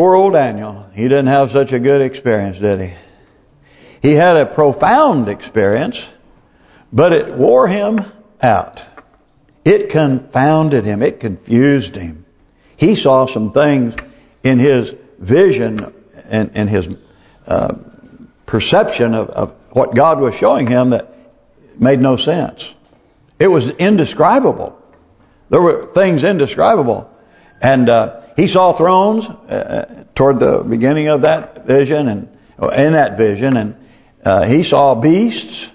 Poor old Daniel. He didn't have such a good experience, did he? He had a profound experience, but it wore him out. It confounded him. It confused him. He saw some things in his vision and, and his uh, perception of, of what God was showing him that made no sense. It was indescribable. There were things indescribable. And uh, he saw thrones uh, toward the beginning of that vision and in that vision. And uh, he saw beasts.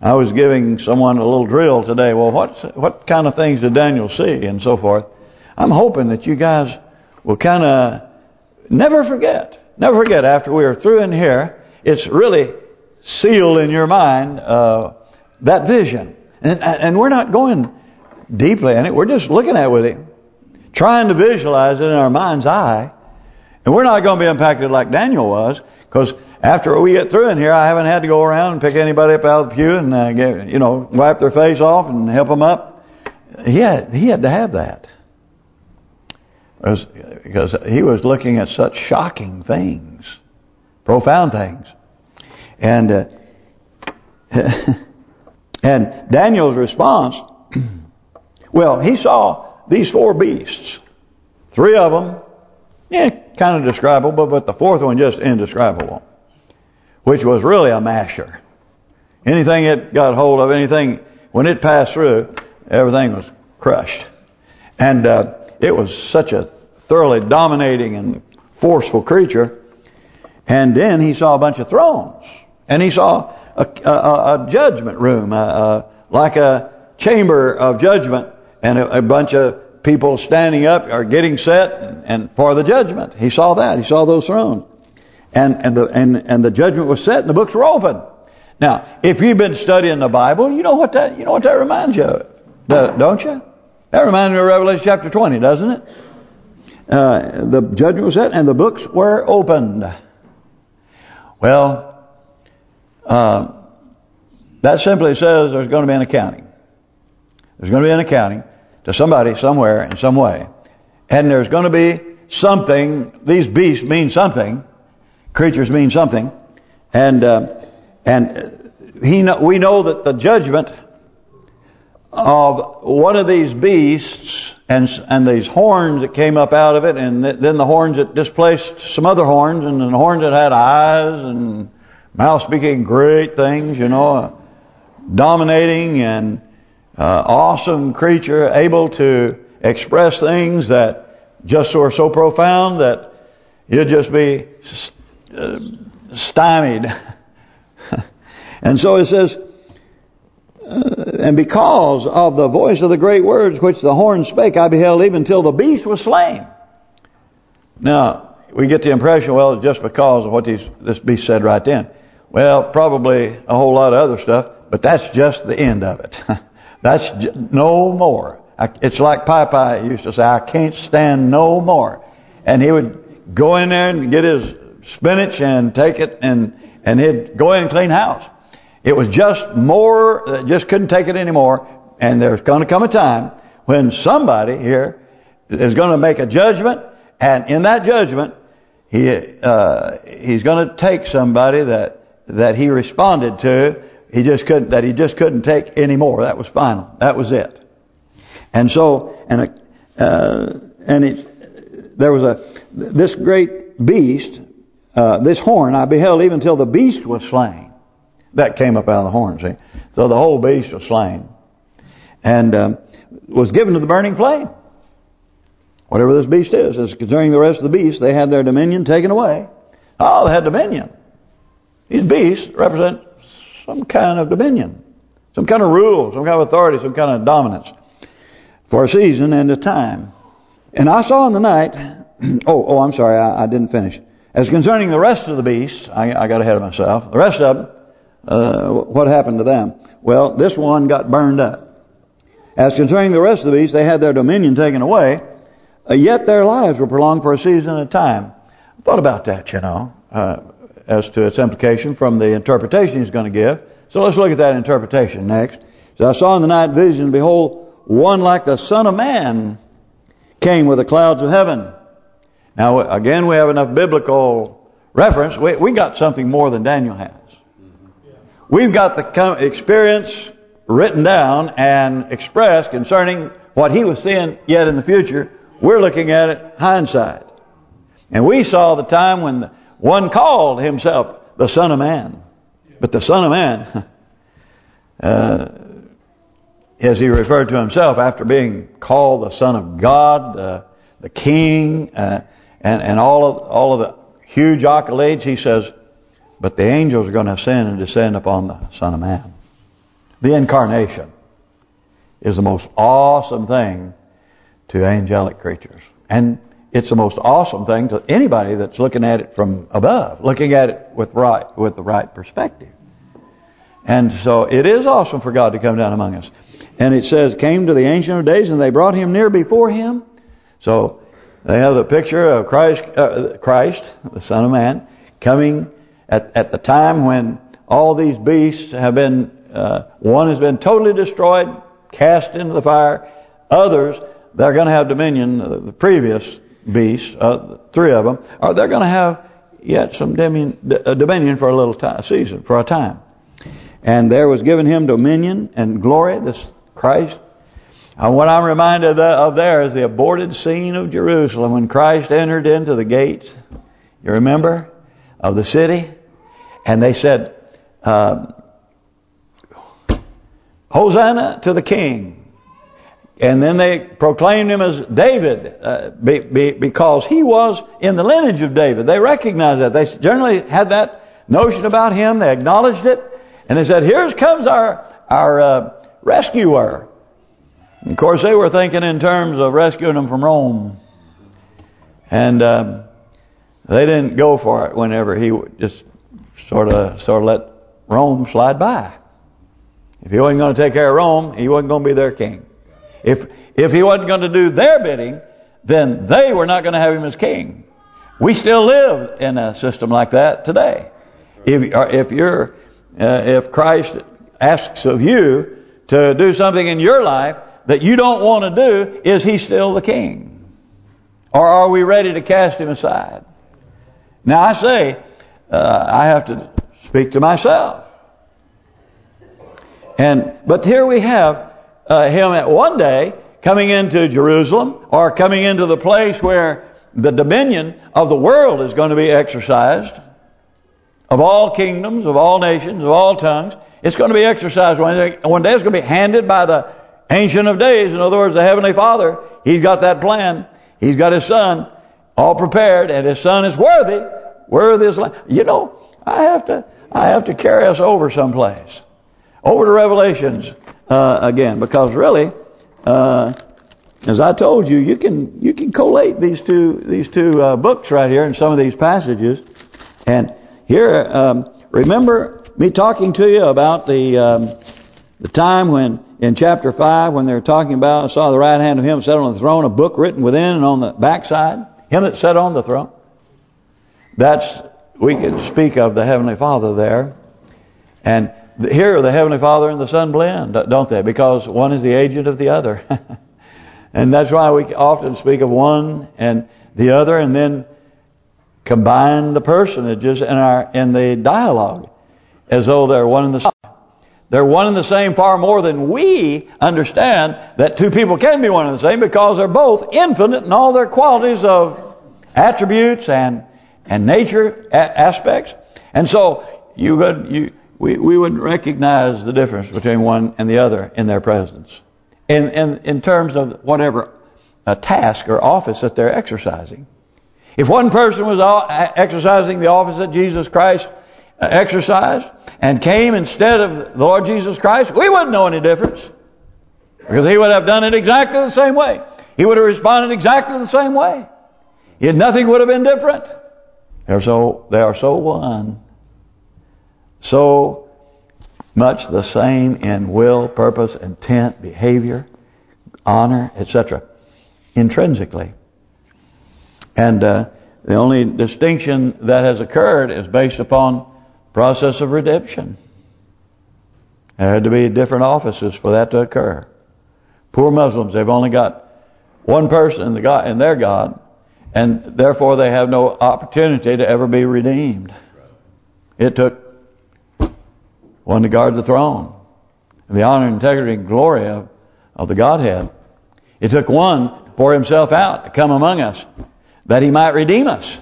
I was giving someone a little drill today. Well, what what kind of things did Daniel see and so forth? I'm hoping that you guys will kind of never forget. Never forget after we are through in here, it's really sealed in your mind uh, that vision. And, and we're not going deeply in it. We're just looking at it with him. Trying to visualize it in our mind's eye. And we're not going to be impacted like Daniel was. Because after we get through in here, I haven't had to go around and pick anybody up out of the pew and uh, get, you know wipe their face off and help them up. He had he had to have that because he was looking at such shocking things, profound things, and uh, and Daniel's response. well, he saw these four beasts, three of them, yeah, kind of describable, but the fourth one just indescribable which was really a masher. Anything it got hold of, anything, when it passed through, everything was crushed. And uh, it was such a thoroughly dominating and forceful creature. And then he saw a bunch of thrones. And he saw a, a, a judgment room, like a chamber of judgment. And a, a, bunch of people standing up or getting set and, for the judgment. He saw that. He saw those thrones and and the and and the judgment was set and the books were open. Now, if you've been studying the Bible, you know what that you know what that reminds you of, don't you? That reminds me of Revelation chapter 20, doesn't it? Uh, the judgment was set and the books were opened. Well, uh, that simply says there's going to be an accounting. There's going to be an accounting to somebody, somewhere, in some way. And there's going to be something, these beasts mean something, creatures mean something, and uh, and he we know that the judgment of one of these beasts and and these horns that came up out of it, and then the horns that displaced some other horns, and the horns that had eyes and mouth speaking great things, you know, uh, dominating and uh, awesome creature, able to express things that just are so profound that you'd just be uh, stymied. and so it says, uh, and because of the voice of the great words which the horn spake, I beheld even till the beast was slain. Now, we get the impression, well, just because of what these, this beast said right then. Well, probably a whole lot of other stuff, but that's just the end of it. that's no more. It's like Popeye used to say, I can't stand no more. And he would go in there and get his spinach and take it and and he'd go in and clean house. It was just more, that just couldn't take it anymore. And there's going to come a time when somebody here is going to make a judgment, and in that judgment, he uh, he's going to take somebody that that he responded to. He just couldn't that he just couldn't take anymore. That was final. That was it. And so and uh, and it, there was a this great beast uh, this horn I beheld even till the beast was slain. That came up out of the horn, see. So the whole beast was slain. And um, was given to the burning flame. Whatever this beast is. As concerning the rest of the beasts, they had their dominion taken away. Oh, they had dominion. These beasts represent some kind of dominion. Some kind of rule, some kind of authority, some kind of dominance. For a season and a time. And I saw in the night... oh, oh, I'm sorry, I, I didn't finish. As concerning the rest of the beasts, I, I got ahead of myself. The rest of them, uh, what happened to them? Well, this one got burned up. As concerning the rest of the beasts, they had their dominion taken away, uh, yet their lives were prolonged for a season and a time. I thought about that, you know, uh, as to its implication from the interpretation he's going to give. So let's look at that interpretation next. So I saw in the night vision, behold, one like the Son of Man came with the clouds of heaven. Now, again, we have enough biblical reference. We, we got something more than Daniel has. We've got the experience written down and expressed concerning what he was seeing yet in the future. We're looking at it hindsight. And we saw the time when the one called himself the Son of Man. But the Son of Man, uh, as he referred to himself after being called the Son of God, uh, the King, uh, and and all of all of the huge accolades, he says, but the angels are going to ascend and descend upon the Son of Man. The incarnation is the most awesome thing to angelic creatures. And it's the most awesome thing to anybody that's looking at it from above, looking at it with right with the right perspective. And so it is awesome for God to come down among us. And it says, came to the Ancient of Days, and they brought him near before him. So they have the picture of Christ, uh, Christ, the Son of Man, coming at at the time when all these beasts have been, uh, one has been totally destroyed, cast into the fire. Others, they're going to have dominion. The, the previous beasts, uh, three of them, are they're going to have yet some dominion, uh, dominion for a little time, season, for a time. And there was given him dominion and glory, this Christ. And what I'm reminded of there is the aborted scene of Jerusalem when Christ entered into the gates. You remember? Of the city. And they said, uh, Hosanna to the King. And then they proclaimed him as David uh, be, be, because he was in the lineage of David. They recognized that. They generally had that notion about him. They acknowledged it. And they said, here comes our our uh, rescuer. And of course, they were thinking in terms of rescuing him from Rome. And um, they didn't go for it whenever he just sort of sort of let Rome slide by. If he wasn't going to take care of Rome, he wasn't going to be their king. If if he wasn't going to do their bidding, then they were not going to have him as king. We still live in a system like that today. If uh, if you're uh, if Christ asks of you to do something in your life that you don't want to do, is he still the king? Or are we ready to cast him aside? Now I say, uh, I have to speak to myself. And But here we have uh, him at one day coming into Jerusalem or coming into the place where the dominion of the world is going to be exercised of all kingdoms, of all nations, of all tongues. It's going to be exercised one day. One day it's going to be handed by the Ancient of Days. In other words, the Heavenly Father. He's got that plan. He's got His Son all prepared, and His Son is worthy. Worthy is You know, I have to I have to carry us over someplace. Over to Revelations uh, again, because really, uh, as I told you, you can you can collate these two these two uh, books right here in some of these passages, and here, um, remember me talking to you about the um, the time when in chapter 5 when they're talking about I saw the right hand of him sat on the throne, a book written within and on the backside, him that sat on the throne. That's we can speak of the Heavenly Father there. And here the Heavenly Father and the Son blend, don't they? Because one is the agent of the other. and that's why we often speak of one and the other and then combine the personages in our in the dialogue as though they're one and the same. They're one and the same far more than we understand that two people can be one and the same because they're both infinite in all their qualities of attributes and and nature aspects. And so you would you we we wouldn't recognize the difference between one and the other in their presence. In in in terms of whatever a task or office that they're exercising. If one person was exercising the office that Jesus Christ uh, exercised and came instead of the Lord Jesus Christ, we wouldn't know any difference. Because he would have done it exactly the same way. He would have responded exactly the same way. Yet nothing would have been different. They're so they are so one. So much the same in will, purpose, intent, behavior, honor, etc. Intrinsically. And uh, the only distinction that has occurred is based upon process of redemption. There had to be different offices for that to occur. Poor Muslims, they've only got one person in the God in their God, And therefore they have no opportunity to ever be redeemed. It took one to guard the throne. The honor, integrity, and glory of, of the Godhead. It took one to pour himself out to come among us that he might redeem us.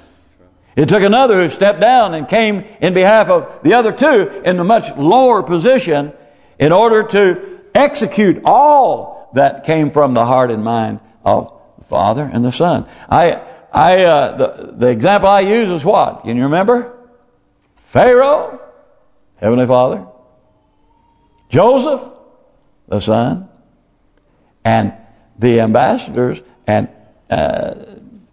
It took another who stepped down and came in behalf of the other two in a much lower position in order to execute all that came from the heart and mind of the Father and the Son. I, I, uh, the the example I use is what? Can you remember? Pharaoh, Heavenly Father, Joseph, the Son, and the ambassadors and uh,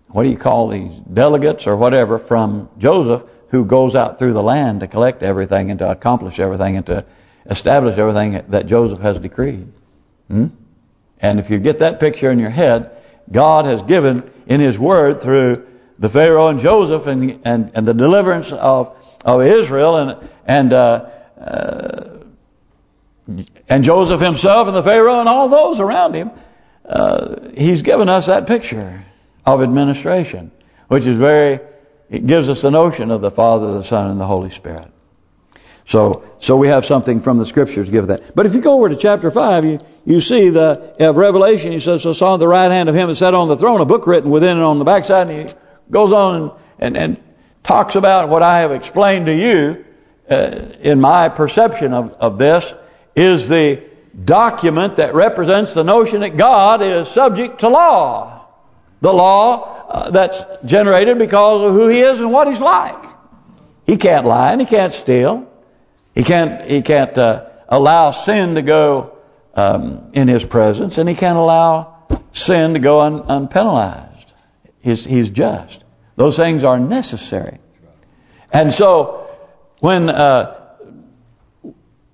what do you call these delegates or whatever from Joseph who goes out through the land to collect everything and to accomplish everything and to establish everything that Joseph has decreed. Hmm? And if you get that picture in your head, God has given in His Word through the Pharaoh and Joseph and and, and the deliverance of of Israel and and uh, uh, and Joseph himself and the Pharaoh and all those around him, uh, he's given us that picture of administration, which is very, it gives us the notion of the Father, the Son, and the Holy Spirit. So, so we have something from the Scriptures to give that. But if you go over to chapter 5, you you see the of Revelation, he says, so saw the right hand of him that sat on the throne, a book written within and on the backside, and he goes on and, and, and talks about what I have explained to you uh, in my perception of, of this, is the document that represents the notion that God is subject to law. The law uh, that's generated because of who He is and what He's like. He can't lie and He can't steal. He can't He can't uh, allow sin to go um, in His presence, and He can't allow sin to go un unpenalized. He's He's just. Those things are necessary. And so, when uh,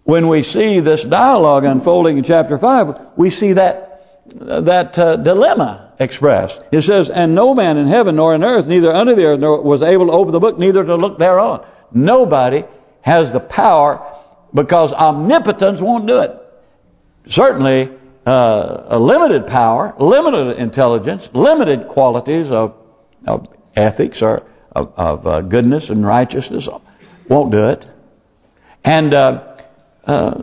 when we see this dialogue unfolding in chapter 5, we see that that uh, dilemma expressed. It says, And no man in heaven nor in earth, neither under the earth, nor was able to open the book, neither to look thereon. Nobody has the power because omnipotence won't do it. Certainly, uh, a limited power, limited intelligence, limited qualities of, of ethics or of, of uh, goodness and righteousness won't do it. And uh,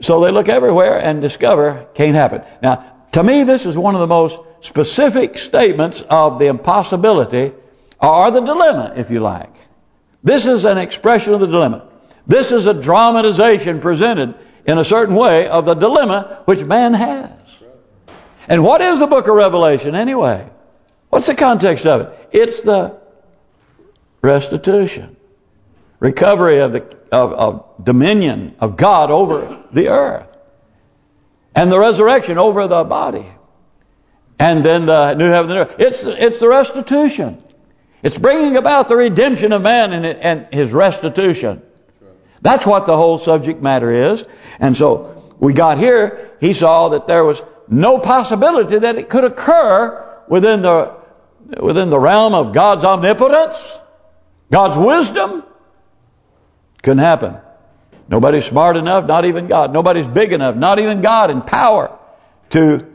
so they look everywhere and discover can't happen. Now, to me, this is one of the most specific statements of the impossibility or the dilemma, if you like. This is an expression of the dilemma. This is a dramatization presented in a certain way of the dilemma which man has. And what is the book of Revelation anyway? What's the context of it? It's the restitution. Recovery of the of, of dominion of God over the earth. And the resurrection over the body. And then the new heaven and earth. It's, it's the restitution. It's bringing about the redemption of man and, and his restitution. That's what the whole subject matter is. And so we got here, he saw that there was no possibility that it could occur within the within the realm of God's omnipotence, God's wisdom, couldn't happen. Nobody's smart enough, not even God. Nobody's big enough, not even God in power to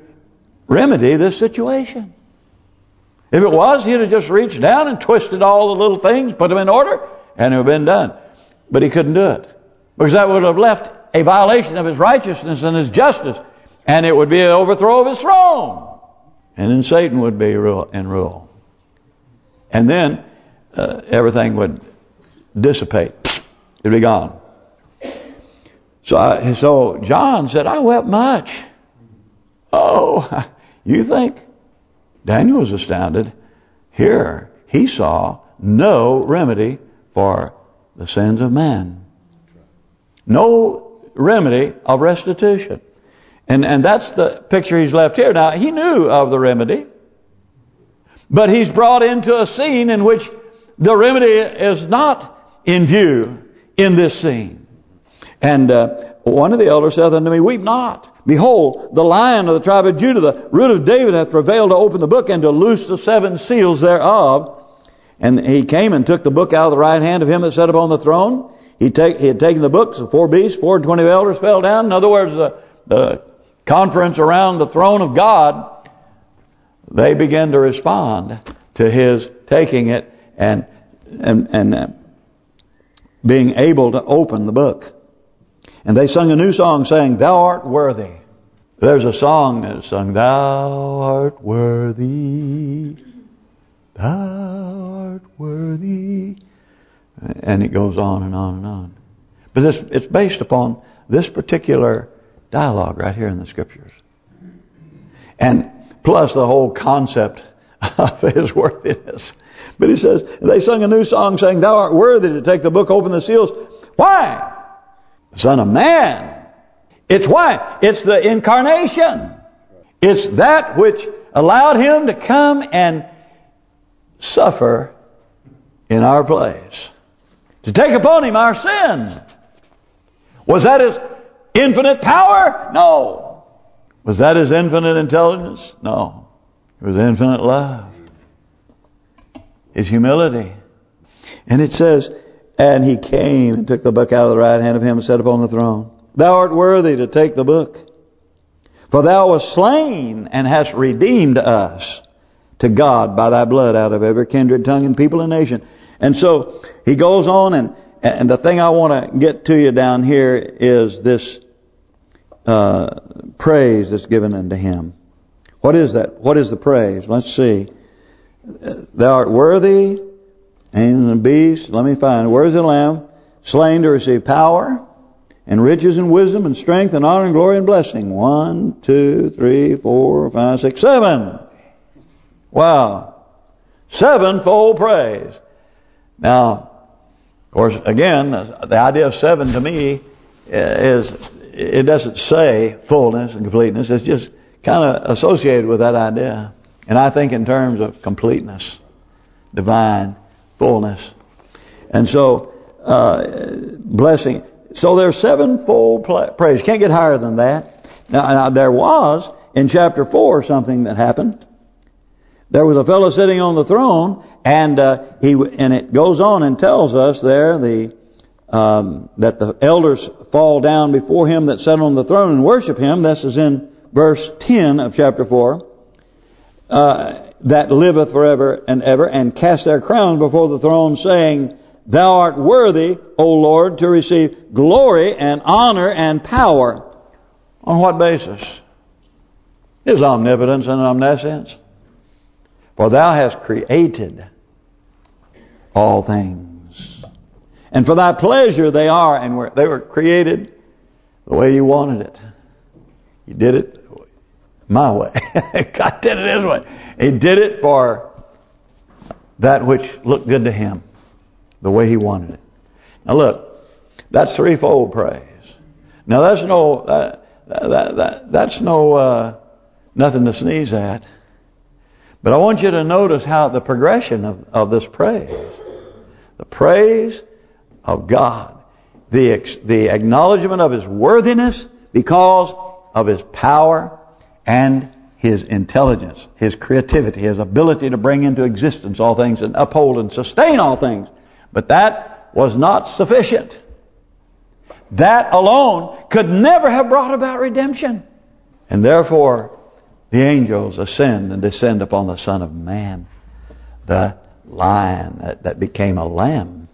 remedy this situation. If it was, he'd have just reached down and twisted all the little things, put them in order, and it would have been done. But he couldn't do it. Because that would have left a violation of his righteousness and his justice. And it would be an overthrow of his throne. And then Satan would be in rule. And then uh, everything would dissipate. It'd be gone. So, I, so John said, I wept much. Oh, you think? Daniel was astounded. Here, he saw no remedy for the sins of man. No remedy of restitution. And and that's the picture he's left here. Now, he knew of the remedy. But he's brought into a scene in which the remedy is not in view in this scene. And uh, one of the elders saith unto me, Weep not. Behold, the lion of the tribe of Judah, the root of David, hath prevailed to open the book and to loose the seven seals thereof. And he came and took the book out of the right hand of him that sat upon the throne. He, take, he had taken the books, the four beasts, four and twenty elders fell down. In other words, the, the conference around the throne of God, they began to respond to his taking it and and and being able to open the book. And they sung a new song saying, Thou art worthy. There's a song that sung, Thou art worthy, Thou art worthy. And it goes on and on and on. But this, it's based upon this particular dialogue right here in the Scriptures. And plus the whole concept of His worthiness. But he says, they sung a new song saying, Thou art worthy to take the book, open the seals. Why? Son of Man. It's why? It's the incarnation. It's that which allowed Him to come and suffer in our place. To take upon Him our sins. Was that His infinite power? No. Was that His infinite intelligence? No. It was infinite love. His humility. And it says, And he came and took the book out of the right hand of him and sat upon the throne. Thou art worthy to take the book. For thou wast slain and hast redeemed us to God by thy blood out of every kindred, tongue, and people and nation. And so he goes on and and the thing I want to get to you down here is this uh, praise that's given unto him. What is that? What is the praise? Let's see. Thou art worthy, and the beast, let me find, where's the lamb? Slain to receive power, and riches and wisdom and strength and honor and glory and blessing. One, two, three, four, five, six, seven. Wow. Sevenfold praise. Now, of course, again, the idea of seven to me uh, is, it doesn't say fullness and completeness. It's just kind of associated with that idea. And I think in terms of completeness, divine fullness. And so, uh, blessing. So there's sevenfold praise. Can't get higher than that. Now, now, there was, in chapter 4, something that happened. There was a fellow sitting on the throne, and uh, he and it goes on and tells us there the um, that the elders fall down before him that sat on the throne and worship him. This is in verse 10 of chapter 4. Uh, that liveth forever and ever, and cast their crowns before the throne, saying, Thou art worthy, O Lord, to receive glory and honor and power. On what basis? His omnipotence and omniscience. For thou hast created all things. And for thy pleasure they are, and were, they were created the way you wanted it. You did it my way. God did it His way. He did it for that which looked good to Him, the way He wanted it. Now look, that's threefold praise. Now that's no that that, that that's no uh, nothing to sneeze at. But I want you to notice how the progression of of this praise, the praise of God, the the acknowledgement of His worthiness because of His power and his intelligence, his creativity, his ability to bring into existence all things and uphold and sustain all things. But that was not sufficient. That alone could never have brought about redemption. And therefore, the angels ascend and descend upon the Son of Man, the lion that, that became a lamb.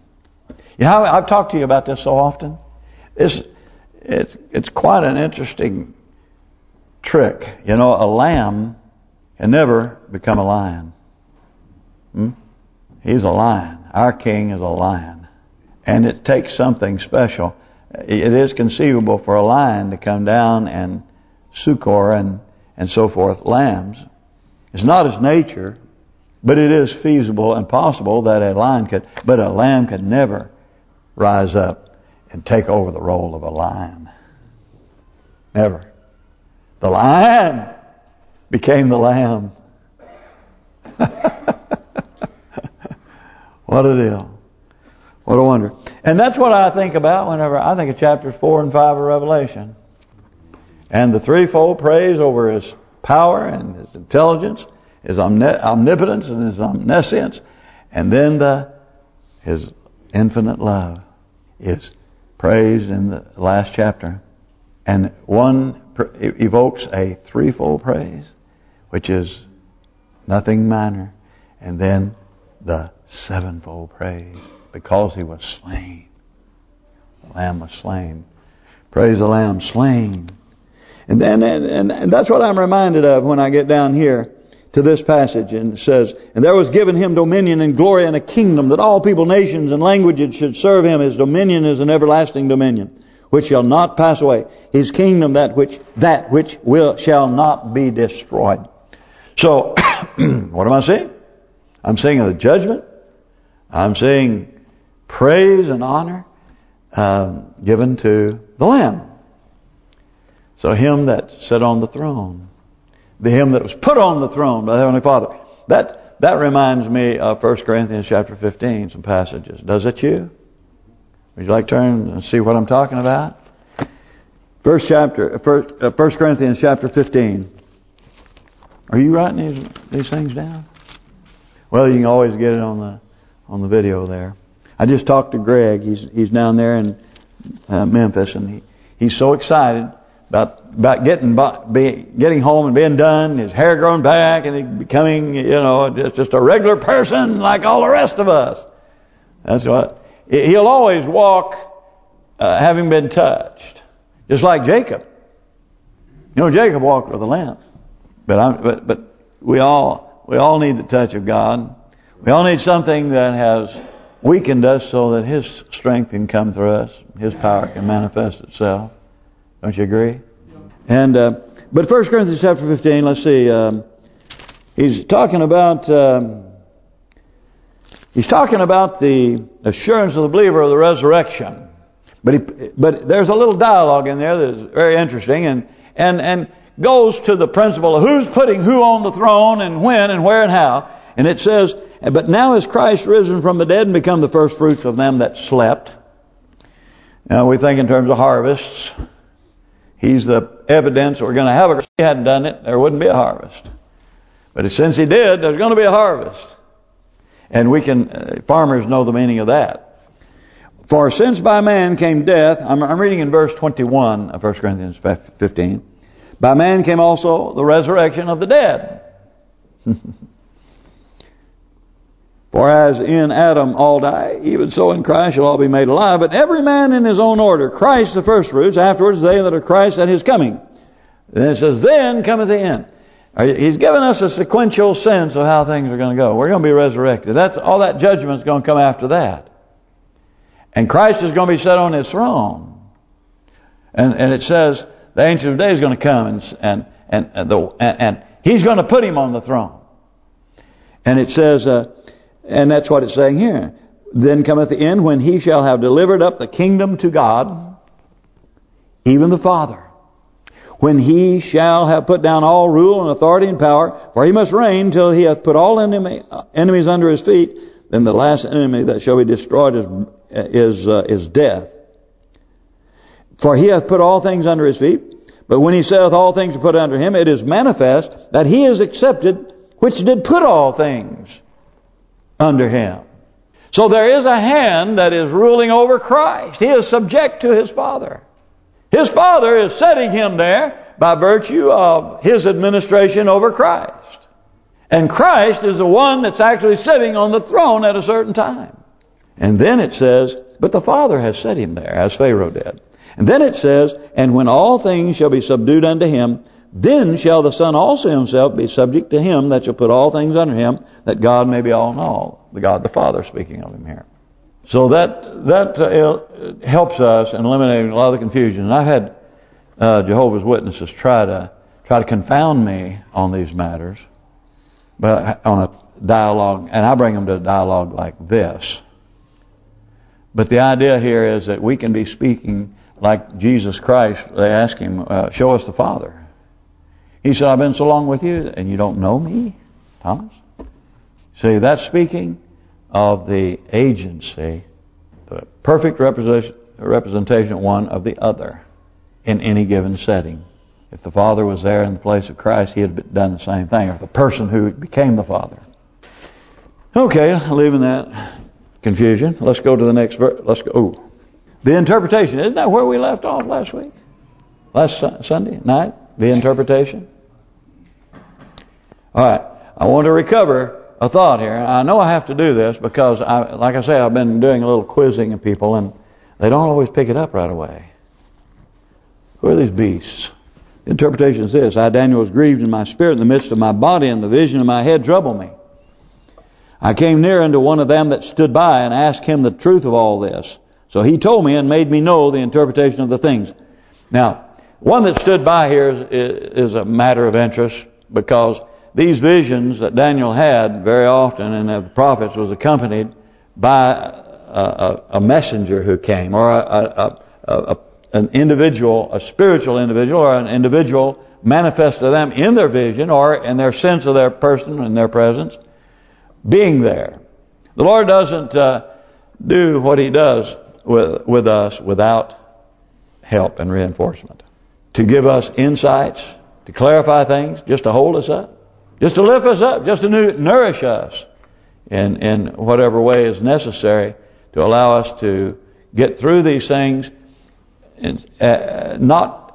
You know, I've talked to you about this so often. This, it's, it's quite an interesting trick. You know, a lamb can never become a lion. Hmm? He's a lion. Our king is a lion. And it takes something special. It is conceivable for a lion to come down and succor and, and so forth lambs. It's not his nature, but it is feasible and possible that a lion could, but a lamb could never rise up and take over the role of a lion. Never. The lion became the lamb. what a deal. What a wonder. And that's what I think about whenever I think of chapters 4 and 5 of Revelation. And the threefold praise over His power and His intelligence, His omnipotence and His omniscience, and then the His infinite love is praised in the last chapter. And one evokes a threefold praise, which is nothing minor. And then the sevenfold praise because he was slain. The Lamb was slain. Praise the Lamb, slain. And then and, and, that's what I'm reminded of when I get down here to this passage. And it says, And there was given him dominion and glory and a kingdom that all people, nations, and languages should serve him. His dominion is an everlasting dominion, which shall not pass away. His kingdom that which that which will shall not be destroyed. So, what am I saying? I'm saying the judgment. I'm saying praise and honor um, given to the Lamb. So him that sat on the throne, the him that was put on the throne by the Heavenly Father. That that reminds me of 1 Corinthians chapter 15, some passages. Does it you? Would you like to turn and see what I'm talking about? First chapter, first, uh, 1 Corinthians chapter 15. Are you writing these these things down? Well, you can always get it on the on the video there. I just talked to Greg. He's he's down there in uh, Memphis, and he he's so excited about about getting be, getting home and being done. His hair growing back and becoming, you know, just just a regular person like all the rest of us. That's what he'll always walk, uh, having been touched, just like Jacob. You know, Jacob walked with a lamp, but I'm, but but we all we all need the touch of God. We all need something that has weakened us so that His strength can come through us, His power can manifest itself. Don't you agree? And uh, but First Corinthians chapter 15, let's see. Um, he's talking about um, he's talking about the assurance of the believer of the resurrection. But he, but there's a little dialogue in there that's very interesting and and and goes to the principle of who's putting who on the throne and when and where and how. And it says, but now is Christ risen from the dead and become the first fruits of them that slept. Now we think in terms of harvests. He's the evidence we're going to have. If he hadn't done it, there wouldn't be a harvest. But since he did, there's going to be a harvest. And we can, uh, farmers know the meaning of that. For since by man came death, I'm, I'm reading in verse 21 of 1 Corinthians 15. By man came also the resurrection of the dead. For as in Adam all die, even so in Christ shall all be made alive. But every man in his own order. Christ the first fruits, afterwards they that are Christ at his coming. Then it says, then cometh the end. He's given us a sequential sense of how things are going to go. We're going to be resurrected. That's all that judgment is going to come after that. And Christ is going to be set on his throne. And and it says the Ancient of Days is going to come and and and and, the, and, and he's going to put him on the throne. And it says, uh, and that's what it's saying here. Then cometh the end when he shall have delivered up the kingdom to God, even the Father. When he shall have put down all rule and authority and power, for he must reign till he hath put all enemy, enemies under his feet, then the last enemy that shall be destroyed is is uh, is death. For he hath put all things under his feet, but when he saith all things are put under him, it is manifest that he is accepted which did put all things under him. So there is a hand that is ruling over Christ. He is subject to his Father. His Father is setting him there by virtue of his administration over Christ. And Christ is the one that's actually sitting on the throne at a certain time. And then it says, but the Father has set him there, as Pharaoh did. And then it says, and when all things shall be subdued unto him, then shall the Son also himself be subject to him that shall put all things under him, that God may be all in all. The God the Father speaking of him here. So that that uh, helps us in eliminating a lot of the confusion. And I've had uh, Jehovah's Witnesses try to try to confound me on these matters, but on a dialogue, and I bring them to a dialogue like this. But the idea here is that we can be speaking like Jesus Christ. They ask him, uh, "Show us the Father." He said, I've been so long with you and you don't know me, Thomas? See, that's speaking of the agency, the perfect representation one of the other in any given setting. If the Father was there in the place of Christ, he had done the same thing. Or the person who became the Father. Okay, leaving that confusion. Let's go to the next verse. Let's go. Ooh. The interpretation. Isn't that where we left off last week? Last Sunday night? The interpretation? All right. I want to recover a thought here. I know I have to do this because, I, like I say, I've been doing a little quizzing of people and they don't always pick it up right away. Who are these beasts? The interpretation is this. I, Daniel, was grieved in my spirit in the midst of my body and the vision of my head troubled me. I came near unto one of them that stood by and asked him the truth of all this. So he told me and made me know the interpretation of the things. Now, one that stood by here is, is a matter of interest because these visions that Daniel had very often and the prophets was accompanied by a, a, a messenger who came or a, an individual, a spiritual individual or an individual manifest to them in their vision or in their sense of their person and their presence being there. The Lord doesn't uh, do what He does with with us without help and reinforcement. To give us insights, to clarify things, just to hold us up, just to lift us up, just to nourish us in in whatever way is necessary to allow us to get through these things and uh, not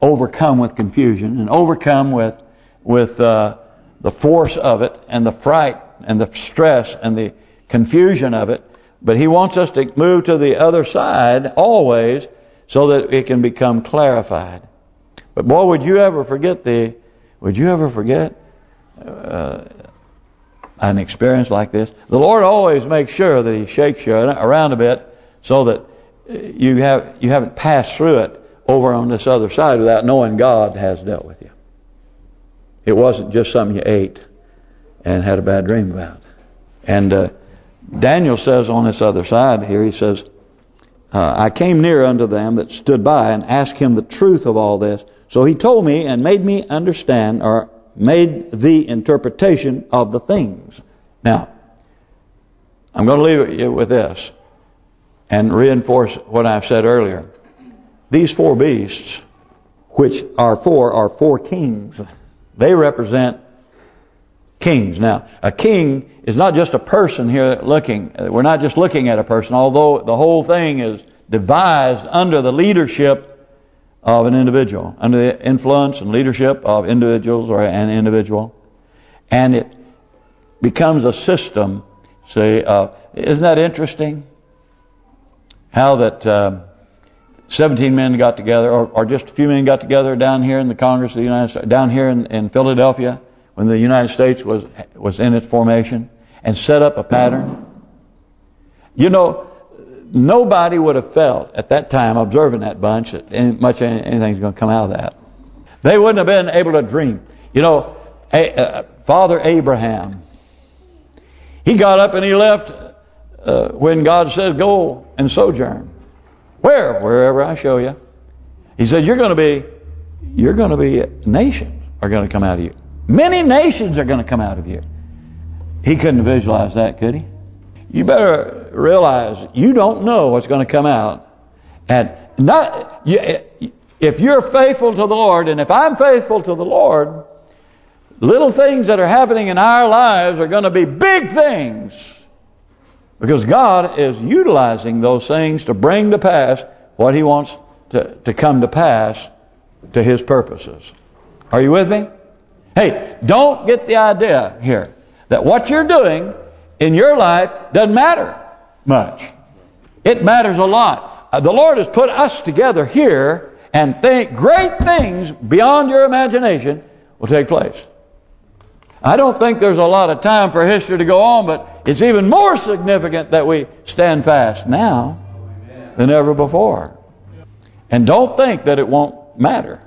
overcome with confusion and overcome with with uh, the force of it and the fright and the stress and the confusion of it. But he wants us to move to the other side always so that it can become clarified. But boy, would you ever forget the, would you ever forget uh, an experience like this? The Lord always makes sure that He shakes you around a bit so that you have you haven't passed through it over on this other side without knowing God has dealt with you. It wasn't just something you ate and had a bad dream about. And uh, Daniel says on this other side here, he says, uh, I came near unto them that stood by and asked him the truth of all this. So he told me and made me understand or made the interpretation of the things. Now, I'm going to leave you with this and reinforce what I've said earlier. These four beasts, which are four, are four kings. They represent kings. Now, a king is not just a person here looking. We're not just looking at a person, although the whole thing is devised under the leadership of an individual, under the influence and leadership of individuals or an individual. And it becomes a system. See, uh, isn't that interesting? How that uh, 17 men got together, or, or, just a few men got together down here in the Congress of the United States, down here in, in Philadelphia, when the United States was was in its formation and set up a pattern. You know, nobody would have felt at that time observing that bunch that any, much anything's going to come out of that. They wouldn't have been able to dream. You know, uh, Father Abraham, he got up and he left uh, when God said go and sojourn. Where? Wherever I show you. He said you're going to be, you're going to be nations are going to come out of you. Many nations are going to come out of you. He couldn't visualize that, could he? You better realize you don't know what's going to come out. And not if you're faithful to the Lord, and if I'm faithful to the Lord, little things that are happening in our lives are going to be big things. Because God is utilizing those things to bring to pass what He wants to, to come to pass to His purposes. Are you with me? Hey, don't get the idea here that what you're doing in your life doesn't matter much. It matters a lot. Uh, the Lord has put us together here and think great things beyond your imagination will take place. I don't think there's a lot of time for history to go on, but it's even more significant that we stand fast now than ever before. And don't think that it won't matter.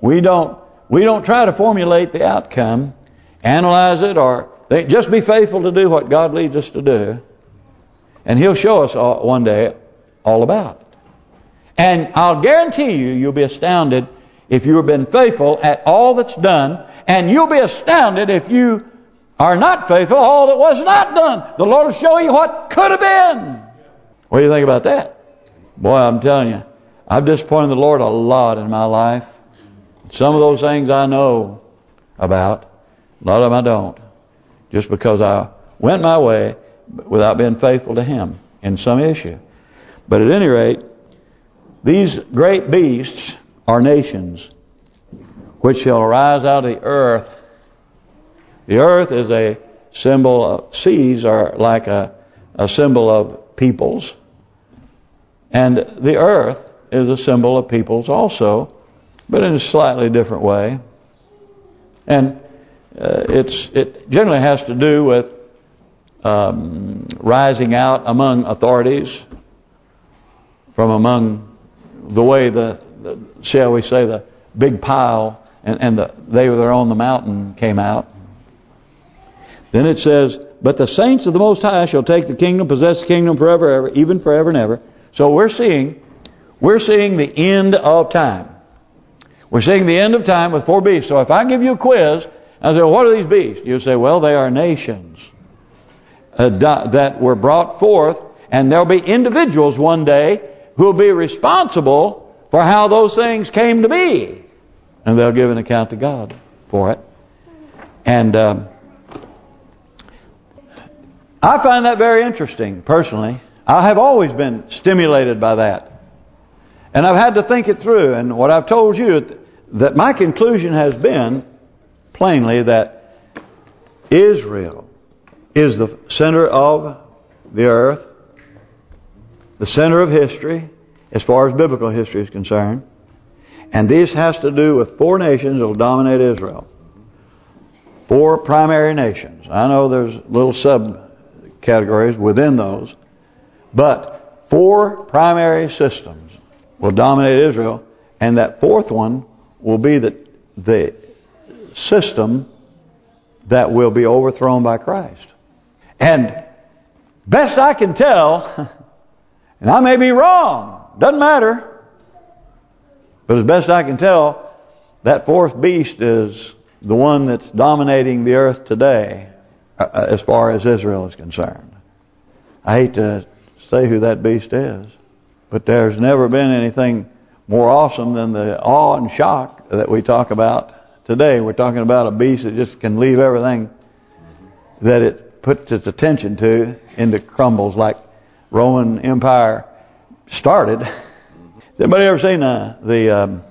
We don't we don't try to formulate the outcome, analyze it, or think, just be faithful to do what God leads us to do. And He'll show us all, one day all about it. And I'll guarantee you, you'll be astounded if you've been faithful at all that's done. And you'll be astounded if you are not faithful all that was not done. The Lord will show you what could have been. What do you think about that? Boy, I'm telling you, I've disappointed the Lord a lot in my life. Some of those things I know about. A lot of them I don't. Just because I went my way without being faithful to Him in some issue. But at any rate, these great beasts are nations which shall arise out of the earth. The earth is a symbol of seas are like a, a symbol of peoples. And the earth is a symbol of peoples also, but in a slightly different way. And uh, it's it generally has to do with um, rising out among authorities from among the way the, the shall we say the big pile and, and the, they were on the mountain came out. Then it says, But the saints of the Most High shall take the kingdom, possess the kingdom forever, ever, even forever and ever. So we're seeing, we're seeing the end of time. We're seeing the end of time with four beasts. So if I give you a quiz, I say, well, what are these beasts? You say, well, they are nations that were brought forth, and there'll be individuals one day who will be responsible for how those things came to be. And they'll give an account to God for it. And um, I find that very interesting, personally. I have always been stimulated by that. And I've had to think it through. And what I've told you, that my conclusion has been, plainly, that Israel is the center of the earth, the center of history, as far as biblical history is concerned. And this has to do with four nations that will dominate Israel. Four primary nations. I know there's little subcategories within those. But four primary systems will dominate Israel. And that fourth one will be the, the system that will be overthrown by Christ. And best I can tell, and I may be wrong, doesn't matter. But as best I can tell, that fourth beast is the one that's dominating the earth today uh, uh, as far as Israel is concerned. I hate to say who that beast is, but there's never been anything more awesome than the awe and shock that we talk about today. We're talking about a beast that just can leave everything that it puts its attention to into crumbles like Roman Empire started. Has anybody ever seen uh, the, um,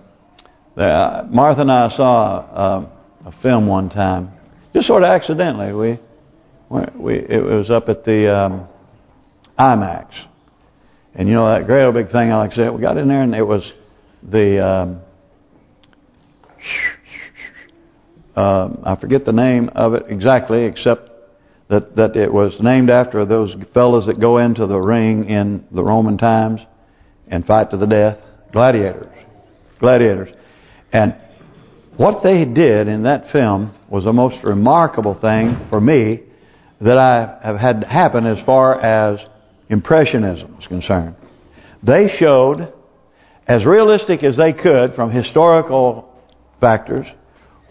the uh, Martha and I saw uh, a film one time, just sort of accidentally. We we it was up at the um, IMAX, and you know that great old big thing. I like I said, we got in there and it was the um, uh, I forget the name of it exactly, except that that it was named after those fellas that go into the ring in the Roman times and fight to the death, gladiators, gladiators, and what they did in that film was the most remarkable thing for me that I have had happen as far as Impressionism is concerned. They showed as realistic as they could from historical factors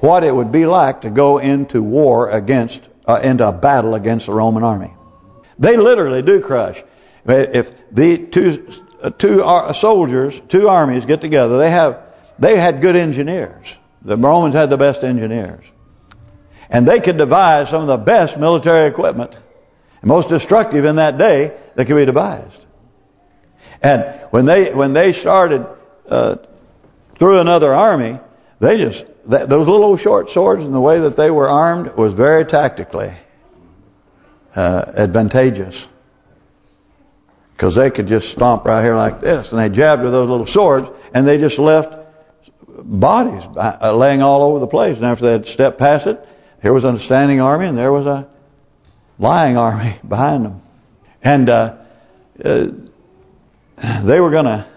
what it would be like to go into war against, uh, into a battle against the Roman army. They literally do crush. If the two uh, two soldiers, two armies get together, they have they had good engineers. The Romans had the best engineers. And they could devise some of the best military equipment, most destructive in that day that could be devised. And when they when they started uh, through another army, they just that, those little short swords and the way that they were armed was very tactically uh, advantageous because they could just stomp right here like this, and they jabbed with those little swords, and they just left bodies uh, laying all over the place. And after they had stepped past it, here was a standing army, and there was a lying army behind them. And uh, uh, they were going to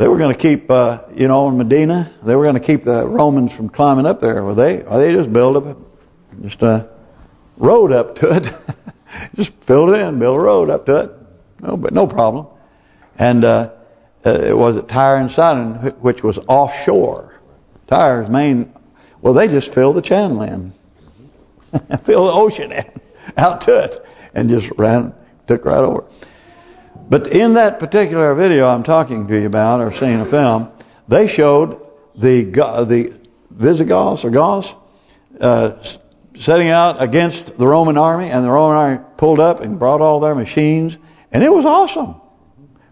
they were going to keep, uh, you know, in Medina, they were going to keep the Romans from climbing up there. Well, they or they just built a just a road up to it, just filled it in, built a road up to it, no, but no problem. And uh, it was at Tyre and Sidon, which was offshore. Tyre's main, well, they just filled the channel in, filled the ocean in, out to it, and just ran, took right over. But in that particular video I'm talking to you about, or seeing a film, they showed the the Visigoths or Goths uh, setting out against the Roman army, and the Roman army pulled up and brought all their machines, and it was awesome.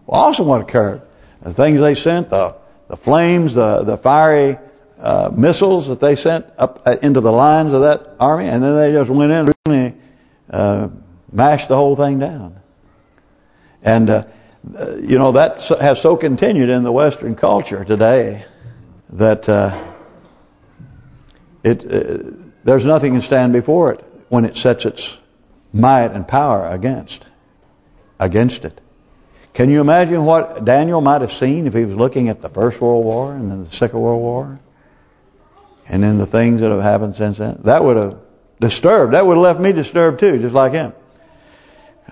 Awesome what occurred. The things they sent, the the flames, the the fiery uh, missiles that they sent up uh, into the lines of that army, and then they just went in and uh, mash the whole thing down. And, uh, you know, that has so continued in the Western culture today that uh, it uh, there's nothing can stand before it when it sets its might and power against against it. Can you imagine what Daniel might have seen if he was looking at the First World War and then the Second World War? And then the things that have happened since then? That would have disturbed. That would have left me disturbed too, just like him.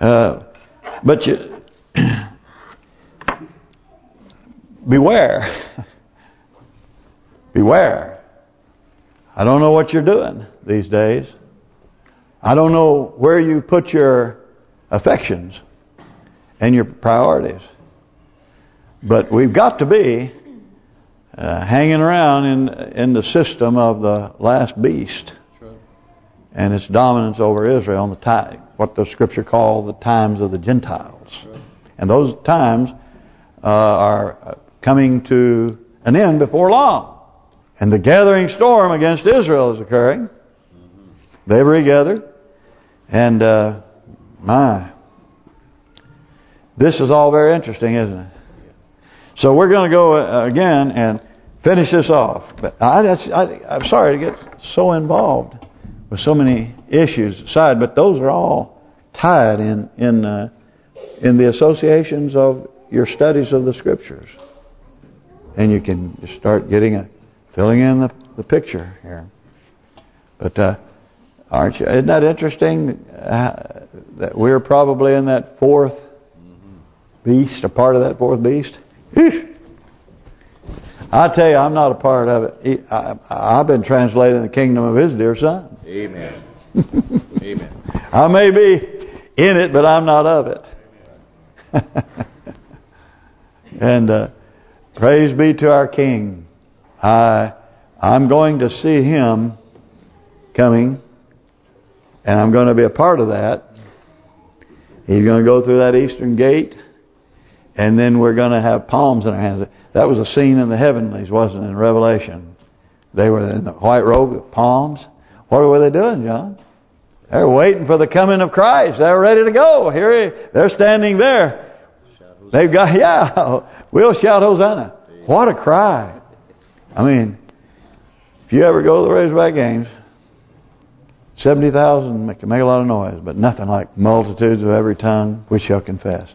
Uh, but you, beware. beware. I don't know what you're doing these days. I don't know where you put your affections and your priorities. But we've got to be uh, hanging around in in the system of the last beast and its dominance over Israel in the time, what the Scripture call the times of the Gentiles. And those times uh, are coming to an end before long. And the gathering storm against Israel is occurring. They've regathered. And, uh, my, this is all very interesting, isn't it? So we're going to go uh, again and finish this off. But I, I, I'm sorry to get so involved with so many issues aside, but those are all tied in in uh, in the associations of your studies of the Scriptures, and you can start getting a filling in the the picture here. But uh, aren't you? Isn't that interesting uh, that we're probably in that fourth beast, a part of that fourth beast? I tell you, I'm not a part of it. I, I've been translating the kingdom of His dear Son. Amen. Amen. I may be in it, but I'm not of it. and uh, praise be to our King. I I'm going to see Him coming, and I'm going to be a part of that. He's going to go through that eastern gate, and then we're going to have palms in our hands. That was a scene in the heavenlies, wasn't it, in Revelation? They were in the white robe with palms. What were they doing, John? They're waiting for the coming of Christ. They're ready to go. Here, he, they're standing there. They've got, yeah, we'll shout Hosanna. What a cry. I mean, if you ever go to the Razorback games, 70,000 can make a lot of noise, but nothing like multitudes of every tongue which shall confess.